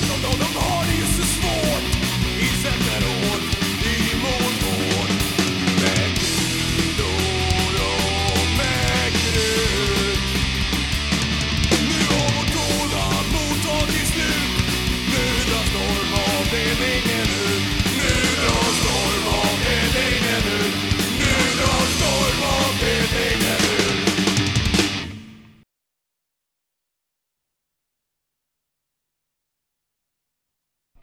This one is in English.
no, no, no.